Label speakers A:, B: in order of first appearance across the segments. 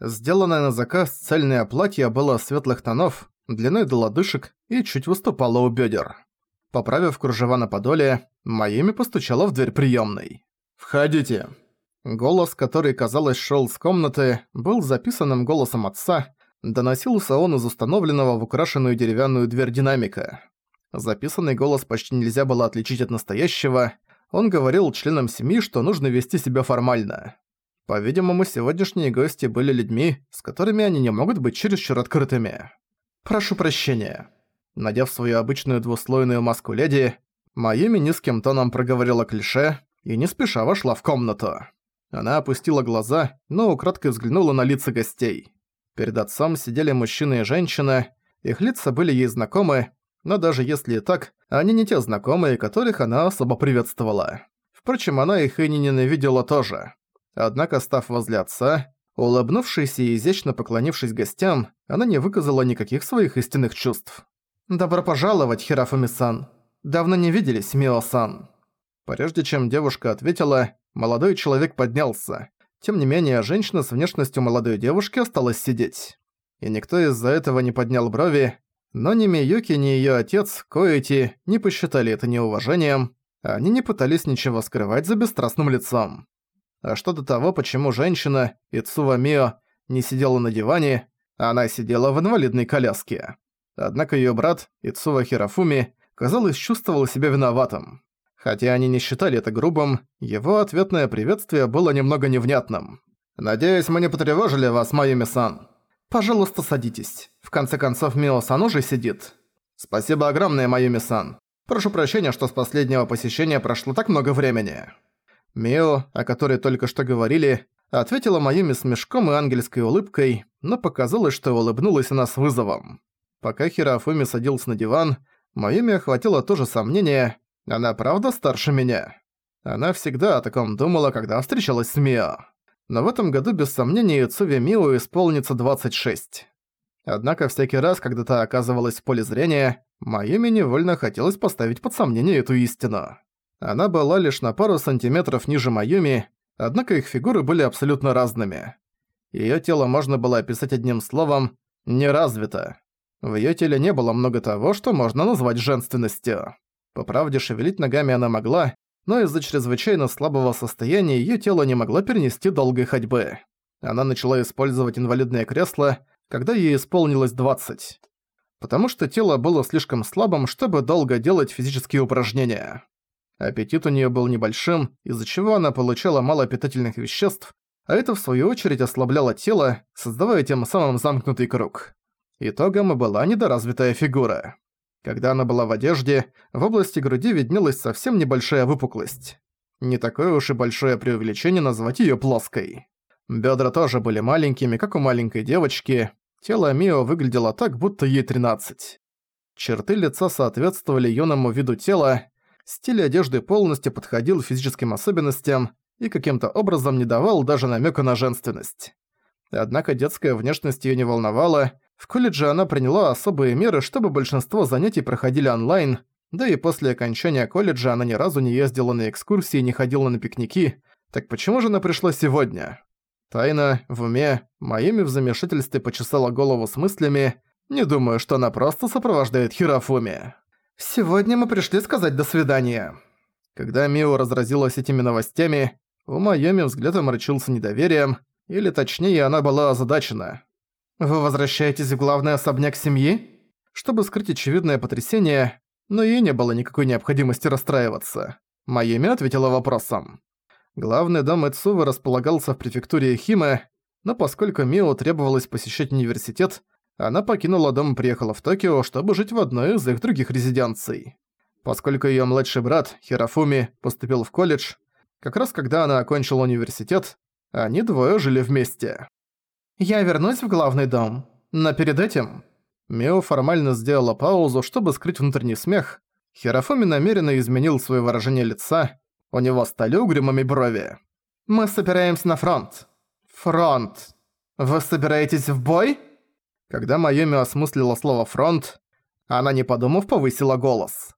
A: Сделанное на заказ цельное платье было светлых тонов, длиной до лодыжек и чуть выступало у бедер. Поправив кружева на подоле, Майами постучала в дверь приемной. «Входите». Голос, который, казалось, шел с комнаты, был записанным голосом отца, доносился он из установленного в украшенную деревянную дверь динамика. Записанный голос почти нельзя было отличить от настоящего, он говорил членам семьи, что нужно вести себя формально. По-видимому, сегодняшние гости были людьми, с которыми они не могут быть чересчур открытыми. «Прошу прощения». Надев свою обычную двуслойную маску леди, Майюми низким тоном проговорила клише и не спеша вошла в комнату. Она опустила глаза, но украдкой взглянула на лица гостей. Перед отцом сидели мужчина и женщина, их лица были ей знакомы, но даже если и так, они не те знакомые, которых она особо приветствовала. Впрочем, она их и не ненавидела тоже. Однако, став возле отца, улыбнувшись и изящно поклонившись гостям, она не выказала никаких своих истинных чувств. «Добро пожаловать, Хирафуми-сан. Давно не виделись, Мио-сан». Прежде чем девушка ответила, молодой человек поднялся. Тем не менее, женщина с внешностью молодой девушки осталась сидеть. И никто из-за этого не поднял брови, но ни Миюки, ни её отец, Коэти, не посчитали это неуважением, они не пытались ничего скрывать за бесстрастным лицом. А что до того, почему женщина, Ицува Мио, не сидела на диване, она сидела в инвалидной коляске. Однако её брат, Ицува Хирафуми, казалось, чувствовал себя виноватым. Хотя они не считали это грубым, его ответное приветствие было немного невнятным. «Надеюсь, мы не потревожили вас, Майюми-сан?» «Пожалуйста, садитесь. В конце концов, Мио-сан уже сидит». «Спасибо огромное, Майюми-сан. Прошу прощения, что с последнего посещения прошло так много времени». Мио, о которой только что говорили, ответила Майюми с мешком и ангельской улыбкой, но показалось, что улыбнулась она с вызовом. Пока Хирафуми садился на диван, Майюми охватило то же сомнение, она правда старше меня? Она всегда о таком думала, когда встречалась с Мио. Но в этом году без сомнения Цуви Мио исполнится 26. Однако всякий раз, когда та оказывалась в поле зрения, Майюми невольно хотелось поставить под сомнение эту истину. Она была лишь на пару сантиметров ниже Майюми, однако их фигуры были абсолютно разными. Её тело можно было описать одним словом «неразвито». В её теле не было много того, что можно назвать женственностью. По правде, шевелить ногами она могла, но из-за чрезвычайно слабого состояния её тело не могло перенести долгой ходьбы. Она начала использовать инвалидное кресло, когда ей исполнилось 20. Потому что тело было слишком слабым, чтобы долго делать физические упражнения. Аппетит у неё был небольшим, из-за чего она получала мало питательных веществ, а это в свою очередь ослабляло тело, создавая тем самым замкнутый круг. Итогом была недоразвитая фигура. Когда она была в одежде, в области груди виднелась совсем небольшая выпуклость. Не такое уж и большое преувеличение назвать её плоской. Бёдра тоже были маленькими, как у маленькой девочки. Тело Мио выглядело так, будто ей 13. Черты лица соответствовали юному виду тела, Стиль одежды полностью подходил физическим особенностям и каким-то образом не давал даже намека на женственность. Однако детская внешность ее не волновала, в колледже она приняла особые меры, чтобы большинство занятий проходили онлайн, да и после окончания колледжа она ни разу не ездила на экскурсии не ходила на пикники, так почему же она пришла сегодня? Тайна, в уме, моими в замешательстве почесала голову с мыслями, не думаю, что она просто сопровождает Хирафуми. «Сегодня мы пришли сказать «до свидания». Когда Мио разразилась этими новостями, у Майоми взгляд омрачился недоверием, или точнее, она была озадачена. «Вы возвращаетесь в главный особняк семьи?» Чтобы скрыть очевидное потрясение, но ей не было никакой необходимости расстраиваться. Майоми ответила вопросом. Главный дом Эцувы располагался в префектуре Химе, но поскольку Мио требовалось посещать университет, она покинула дом и приехала в Токио, чтобы жить в одной из их других резиденций. Поскольку её младший брат, Хирафуми, поступил в колледж, как раз когда она окончила университет, они двое жили вместе. «Я вернусь в главный дом, но перед этим...» Мио формально сделала паузу, чтобы скрыть внутренний смех. Хирафуми намеренно изменил своё выражение лица, у него стали угрюмыми брови. «Мы собираемся на фронт». «Фронт. Вы собираетесь в бой?» Когда Майоми осмыслила слово «фронт», она, не подумав, повысила голос.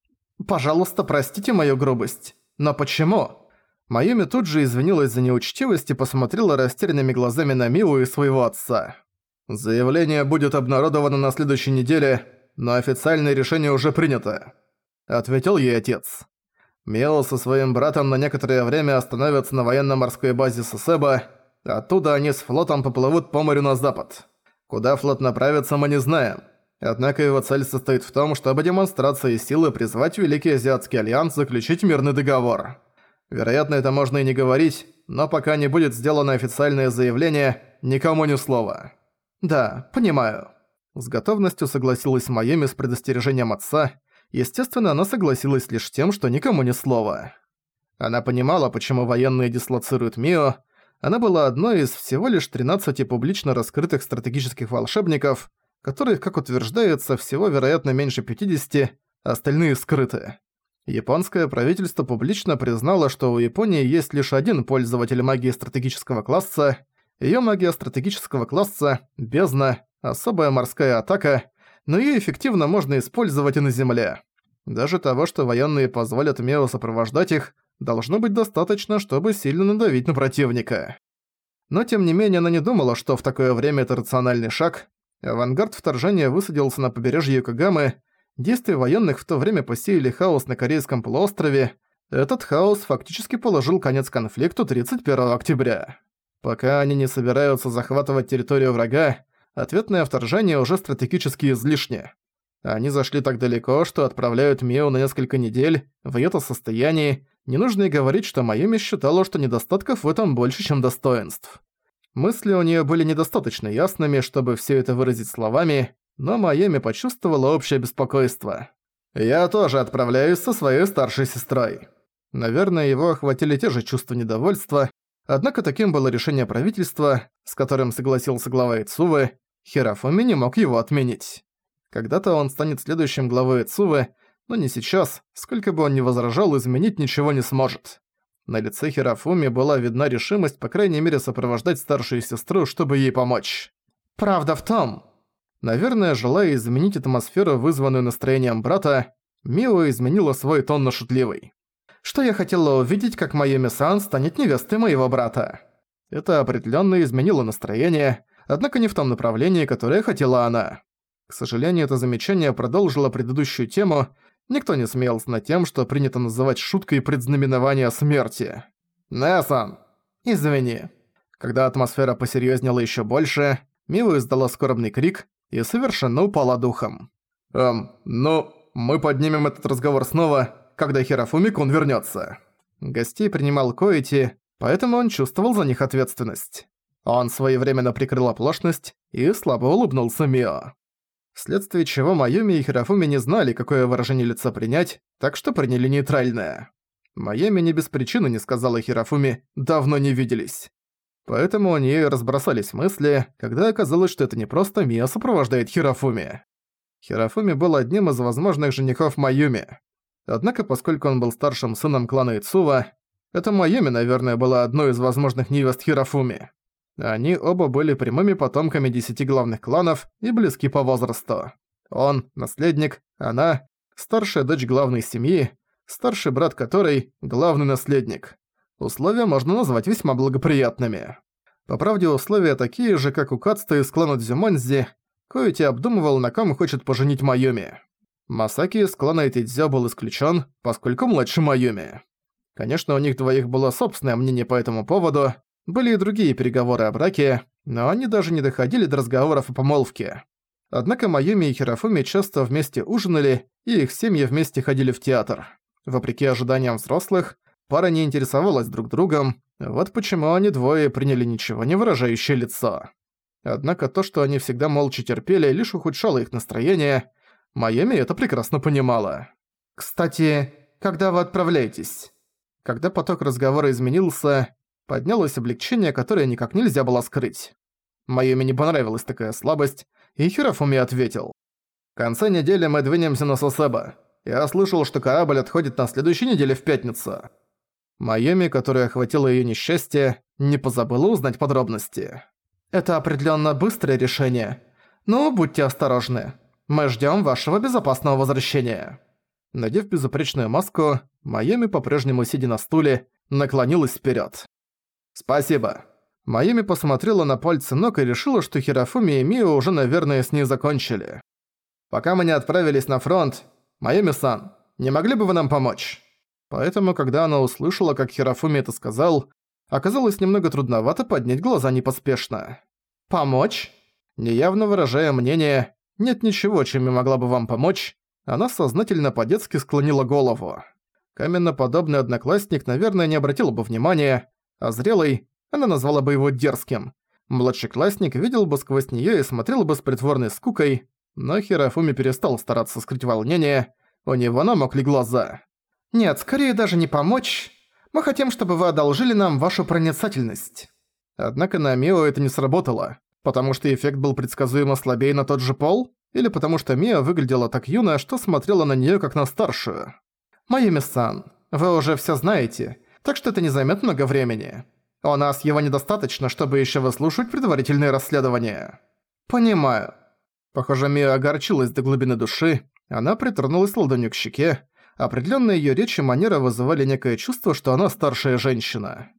A: «Пожалуйста, простите мою грубость. Но почему? Майюми тут же извинилась за неучтивость и посмотрела растерянными глазами на Миу и своего отца. «Заявление будет обнародовано на следующей неделе, но официальное решение уже принято», — ответил ей отец. Мио со своим братом на некоторое время остановятся на военно-морской базе Сасебо, оттуда они с флотом поплывут по морю на запад. Куда флот направится, мы не знаем. Однако его цель состоит в том, чтобы демонстрацией силы призвать Великий Азиатский Альянс заключить мирный договор. Вероятно, это можно и не говорить, но пока не будет сделано официальное заявление, никому ни слова. «Да, понимаю». С готовностью согласилась Майами с предостережением отца. Естественно, она согласилась лишь тем, что никому ни слова. Она понимала, почему военные дислоцируют Мио. Она была одной из всего лишь 13 публично раскрытых стратегических волшебников, которых, как утверждается, всего вероятно меньше 50, а остальные скрыты. Японское правительство публично признало, что у Японии есть лишь один пользователь магии стратегического класса. Её магия стратегического класса – бездна, особая морская атака, но её эффективно можно использовать и на земле. Даже того, что военные позволят Мео сопровождать их, должно быть достаточно, чтобы сильно надавить на противника. Но тем не менее она не думала, что в такое время это рациональный шаг. Авангард вторжения высадился на побережье Юкогамы, действия военных в то время посеяли хаос на Корейском полуострове, этот хаос фактически положил конец конфликту 31 октября. Пока они не собираются захватывать территорию врага, ответное вторжение уже стратегически излишне. Они зашли так далеко, что отправляют Мио на несколько недель в это состоянии, не нужно и говорить, что Майами считала, что недостатков в этом больше, чем достоинств. Мысли у нее были недостаточно ясными, чтобы все это выразить словами, но Майами почувствовала общее беспокойство. «Я тоже отправляюсь со своей старшей сестрой». Наверное, его охватили те же чувства недовольства, однако таким было решение правительства, с которым согласился глава Ицувы, Херафуми не мог его отменить. Когда-то он станет следующим главой Ицувы, но не сейчас, сколько бы он ни возражал, изменить ничего не сможет. На лице Хирафуми была видна решимость, по крайней мере, сопровождать старшую сестру, чтобы ей помочь. Правда в том... Наверное, желая изменить атмосферу, вызванную настроением брата, Мио изменила свой тон на шутливый. Что я хотела увидеть, как Майоми-сан станет невестой моего брата. Это определенно изменило настроение, однако не в том направлении, которое хотела она. К сожалению, это замечание продолжило предыдущую тему, Никто не смеялся над тем, что принято называть шуткой предзнаменования смерти. «Несан!» «Извини». Когда атмосфера посерьезнела еще больше, Милу издала скорбный крик и совершенно упала духом. «Эм, ну, мы поднимем этот разговор снова, когда Хирафуми-кун вернётся». Гостей принимал Коэти, поэтому он чувствовал за них ответственность. Он своевременно прикрыл оплошность и слабо улыбнулся Мио вследствие чего Майоми и Хирафуми не знали, какое выражение лица принять, так что приняли нейтральное. Майоми не без причины не сказала Хирафуми «давно не виделись». Поэтому они разбросались мысли, когда оказалось, что это не просто Мия сопровождает Хирафуми. Хирафуми был одним из возможных женихов Майюми. Однако, поскольку он был старшим сыном клана Ицува, это Майюми, наверное, была одной из возможных невест Хирафуми. Они оба были прямыми потомками десяти главных кланов и близки по возрасту. Он – наследник, она – старшая дочь главной семьи, старший брат которой – главный наследник. Условия можно назвать весьма благоприятными. По правде, условия такие же, как у Кацта из клана Дзюманзи, Коэти обдумывал, на ком хочет поженить Майоми. Масаки из клана Этидзё был исключен, поскольку младше Майоми. Конечно, у них двоих было собственное мнение по этому поводу, были и другие переговоры о браке, но они даже не доходили до разговоров о помолвке. Однако Майюми и Хирафуми часто вместе ужинали, и их семьи вместе ходили в театр. Вопреки ожиданиям взрослых, пара не интересовалась друг другом, вот почему они двое приняли ничего не выражающее лицо. Однако то, что они всегда молча терпели, лишь ухудшало их настроение. Майами это прекрасно понимала. «Кстати, когда вы отправляетесь?» Когда поток разговора изменился, Поднялось облегчение, которое никак нельзя было скрыть. Майоми не понравилась такая слабость, и Хирофуми ответил. «В конце недели мы двинемся на Сосеба. Я слышал, что корабль отходит на следующей неделе в пятницу». Майоми, которая охватила её несчастье, не позабыла узнать подробности. «Это определённо быстрое решение. Но будьте осторожны. Мы ждём вашего безопасного возвращения». Надев безупречную маску, Майоми по-прежнему сидя на стуле, наклонилась вперед. «Спасибо». Майами посмотрела на пальцы ног и решила, что Хирофуми и Мио уже, наверное, с ней закончили. «Пока мы не отправились на фронт, Майами-сан, не могли бы вы нам помочь?» Поэтому, когда она услышала, как Хирофуми это сказал, оказалось немного трудновато поднять глаза непоспешно. «Помочь?» Неявно выражая мнение «нет ничего, чем я могла бы вам помочь», она сознательно по-детски склонила голову. Каменно-подобный одноклассник, наверное, не обратил бы внимания, а зрелый, она назвала бы его дерзким. Младший классник видел бы сквозь неё и смотрел бы с притворной скукой, но Хирофуми перестал стараться скрыть волнение, у него намокли глаза. «Нет, скорее даже не помочь. Мы хотим, чтобы вы одолжили нам вашу проницательность». Однако на Мио это не сработало, потому что эффект был предсказуемо слабее на тот же пол, или потому что Мио выглядела так юно, что смотрела на неё как на старшую. «Майюми-сан, вы уже всё знаете, так что это не займёт много времени. У нас его недостаточно, чтобы ещё выслушивать предварительные расследования». «Понимаю». Похоже, Мио огорчилась до глубины души, она притронулась ладонью к щеке, Определённые её речи и манера вызывали некое чувство, что она старшая женщина.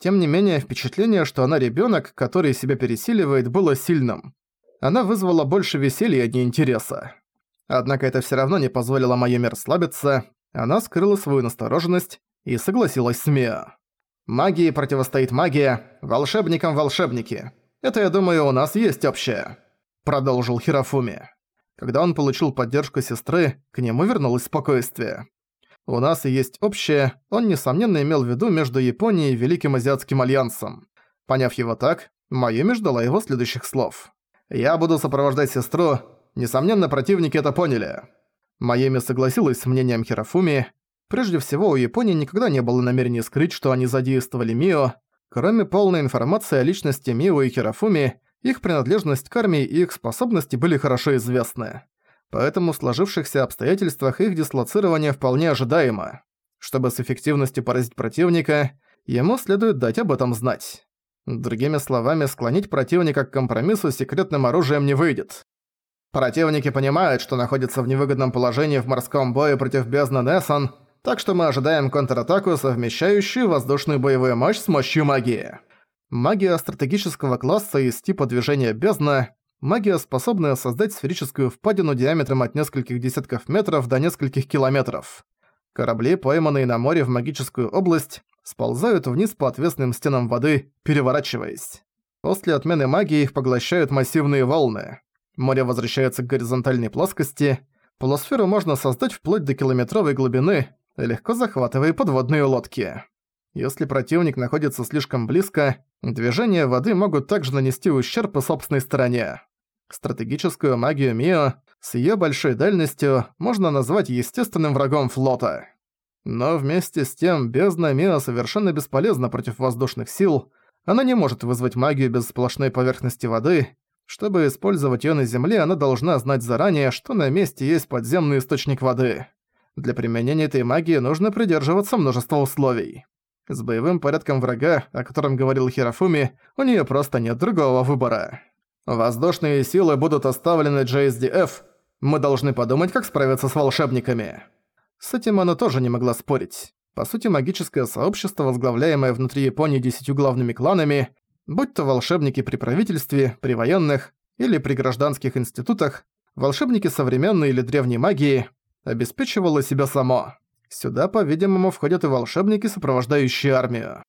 A: Тем не менее, впечатление, что она ребёнок, который себя пересиливает, было сильным. Она вызвала больше веселья, а не интереса. Однако это всё равно не позволило Майоми расслабиться, она скрыла свою настороженность и согласилась с Миа. «Магии противостоит магия, волшебникам волшебники. Это, я думаю, у нас есть общее», — продолжил Хирофуми. Когда он получил поддержку сестры, к нему вернулось спокойствие. У нас и есть общее, он несомненно имел в виду между Японией и Великим Азиатским Альянсом. Поняв его так, Майюми ждала его следующих слов. «Я буду сопровождать сестру. Несомненно, противники это поняли». Майюми согласилась с мнением Хирофуми. Прежде всего, у Японии никогда не было намерения скрыть, что они задействовали Мио. Кроме полной информации о личности Мио и Хирофуми, их принадлежность к армии и их способности были хорошо известны. Поэтому в сложившихся обстоятельствах их дислоцирование вполне ожидаемо. Чтобы с эффективностью поразить противника, ему следует дать об этом знать. Другими словами, склонить противника к компромиссу секретным оружием не выйдет. Противники понимают, что находятся в невыгодном положении в морском бою против бездны Нессон, так что мы ожидаем контратаку, совмещающую воздушную боевую мощь с мощью магии. Магия стратегического класса из типа движения бездна – магия, способная создать сферическую впадину диаметром от нескольких десятков метров до нескольких километров. Корабли, пойманные на море в магическую область, сползают вниз по отвесным стенам воды, переворачиваясь. После отмены магии их поглощают массивные волны. Море возвращается к горизонтальной плоскости. Полусферу можно создать вплоть до километровой глубины, легко захватывая подводные лодки. Если противник находится слишком близко, движения воды могут также нанести ущерб по собственной стороне. Стратегическую магию Мио с её большой дальностью можно назвать естественным врагом флота. Но вместе с тем бездна Мио совершенно бесполезна против воздушных сил, она не может вызвать магию без сплошной поверхности воды. Чтобы использовать её на Земле, она должна знать заранее, что на месте есть подземный источник воды. Для применения этой магии нужно придерживаться множества условий. С боевым порядком врага, о котором говорил Хирофуми, у нее просто нет другого выбора. Воздушные силы будут оставлены JSDF. Мы должны подумать, как справиться с волшебниками. С этим она тоже не могла спорить. По сути, магическое сообщество, возглавляемое внутри Японии десятью главными кланами, будь то волшебники при правительстве, при военных или при гражданских институтах, волшебники современной или древней магии, обеспечивало себя само. Сюда, по-видимому, входят и волшебники, сопровождающие армию.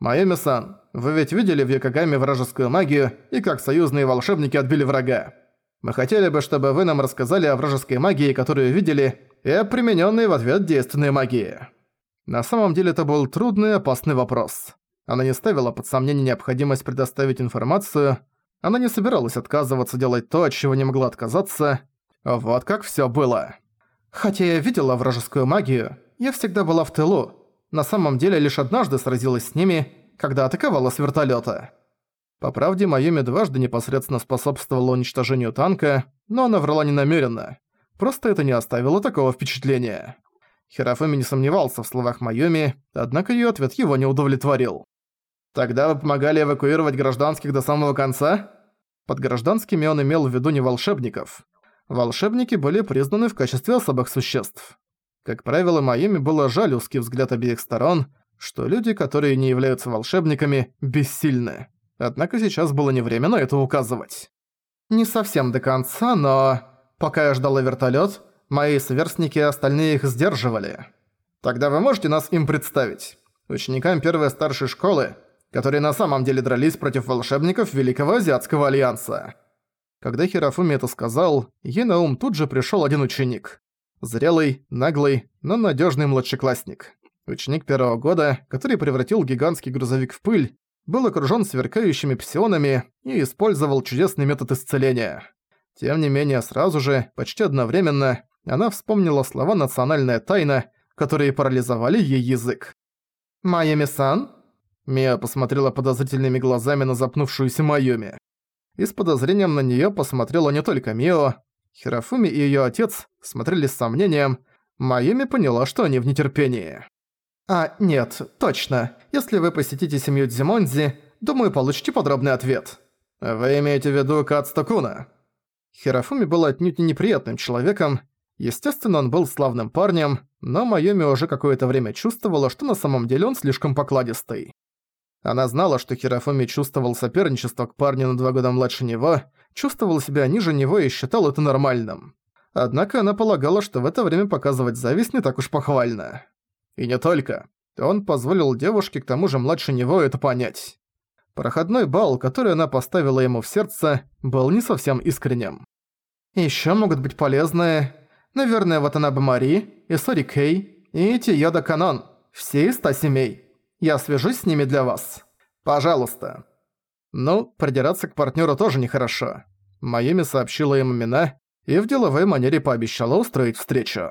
A: Майами-сан, вы ведь видели в Якогаме вражескую магию и как союзные волшебники отбили врага. Мы хотели бы, чтобы вы нам рассказали о вражеской магии, которую видели, и о примененной в ответ действенной магии. На самом деле это был трудный и опасный вопрос. Она не ставила под сомнение необходимость предоставить информацию, она не собиралась отказываться делать то, от чего не могла отказаться. Вот как всё было. Хотя я видела вражескую магию, я всегда была в тылу. На самом деле лишь однажды сразилась с ними, когда атаковала с вертолета. По правде, Майоми дважды непосредственно способствовала уничтожению танка, но она врала ненамеренно. Просто это не оставило такого впечатления. Хирофуми не сомневался в словах Майоми, однако ее ответ его не удовлетворил. «Тогда вы помогали эвакуировать гражданских до самого конца?» Под гражданскими он имел в виду не волшебников волшебники были признаны в качестве особых существ. Как правило, Майами было жаль узкий взгляд обеих сторон, что люди, которые не являются волшебниками, бессильны. Однако сейчас было не время на это указывать. Не совсем до конца, но... Пока я ждала вертолет, мои сверстники и остальные их сдерживали. Тогда вы можете нас им представить? Ученикам первой старшей школы, которые на самом деле дрались против волшебников Великого Азиатского Альянса. Когда Хирофуми это сказал, ей на ум тут же пришёл один ученик. Зрелый, наглый, но надёжный младшеклассник. Ученик первого года, который превратил гигантский грузовик в пыль, был окружён сверкающими псионами и использовал чудесный метод исцеления. Тем не менее, сразу же, почти одновременно, она вспомнила слова «национальная тайна», которые парализовали ей язык. «Майами-сан?» Мия посмотрела подозрительными глазами на запнувшуюся Майоми. И с подозрением на неё посмотрела не только Мио. Хирофуми и её отец смотрели с сомнением. Майоми поняла, что они в нетерпении. «А, нет, точно. Если вы посетите семью Дзимонзи, думаю, получите подробный ответ». «Вы имеете в виду Кацтокуна?» Хирофуми был отнюдь не неприятным человеком. Естественно, он был славным парнем, но Майоми уже какое-то время чувствовала, что на самом деле он слишком покладистый. Она знала, что Хирофуми чувствовал соперничество к парню на два года младше него, чувствовал себя ниже него и считал это нормальным. Однако она полагала, что в это время показывать зависть не так уж похвально. И не только. Он позволил девушке, к тому же младше него, это понять. Проходной бал, который она поставила ему в сердце, был не совсем искренним. Ещё могут быть полезные, наверное, Ватанаба Мари, и Сори Кей, и Тиода Канон, все из ста семей. Я свяжусь с ними для вас. Пожалуйста. Ну, придираться к партнёру тоже нехорошо. Майами сообщила им имена и в деловой манере пообещала устроить встречу.